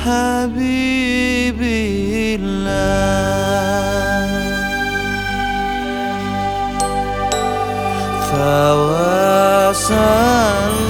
Yasin Habibillah فوصلنا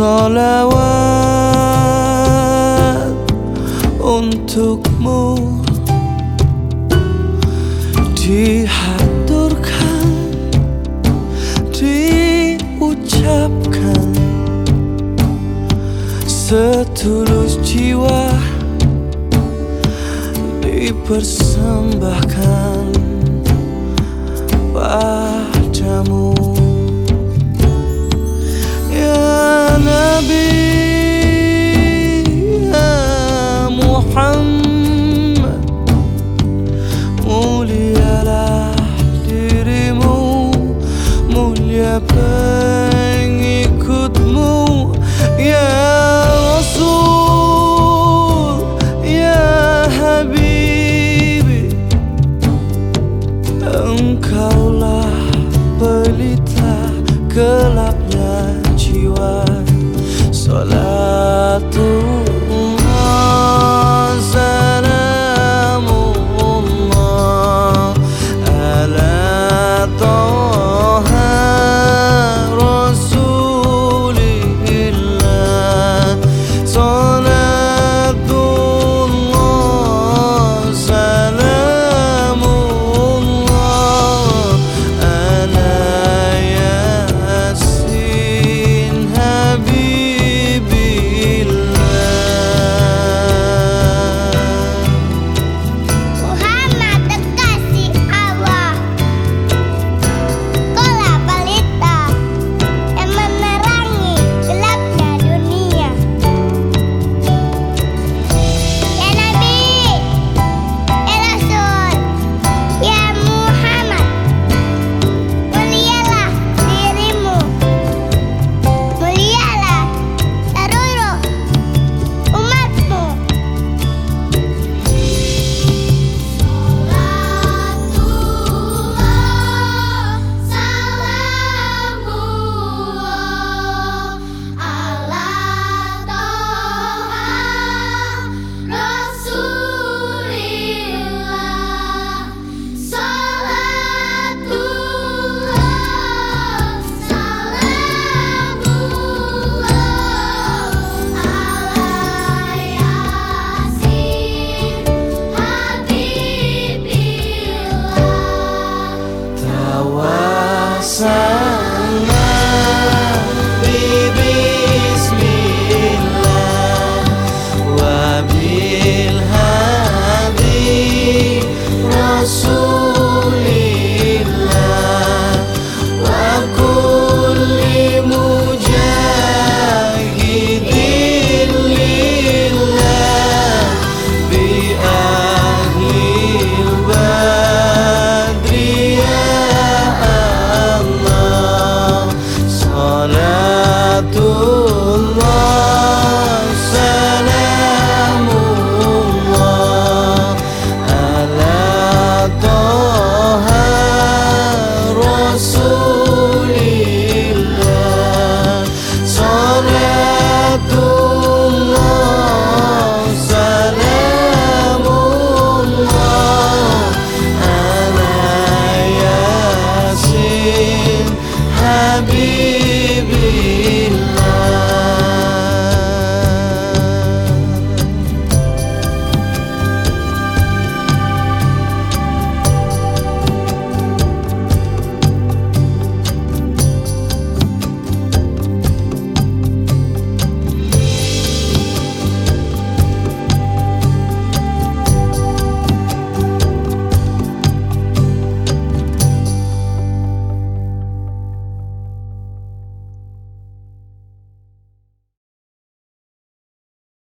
Salawat Untukmu. Dihaturkan Diucapkan Setulus jiwa dipersembahkan padamu mengikutmu ya Rasul ya Habibi engkaulah pelita gelapnya jiwa solatul. sun.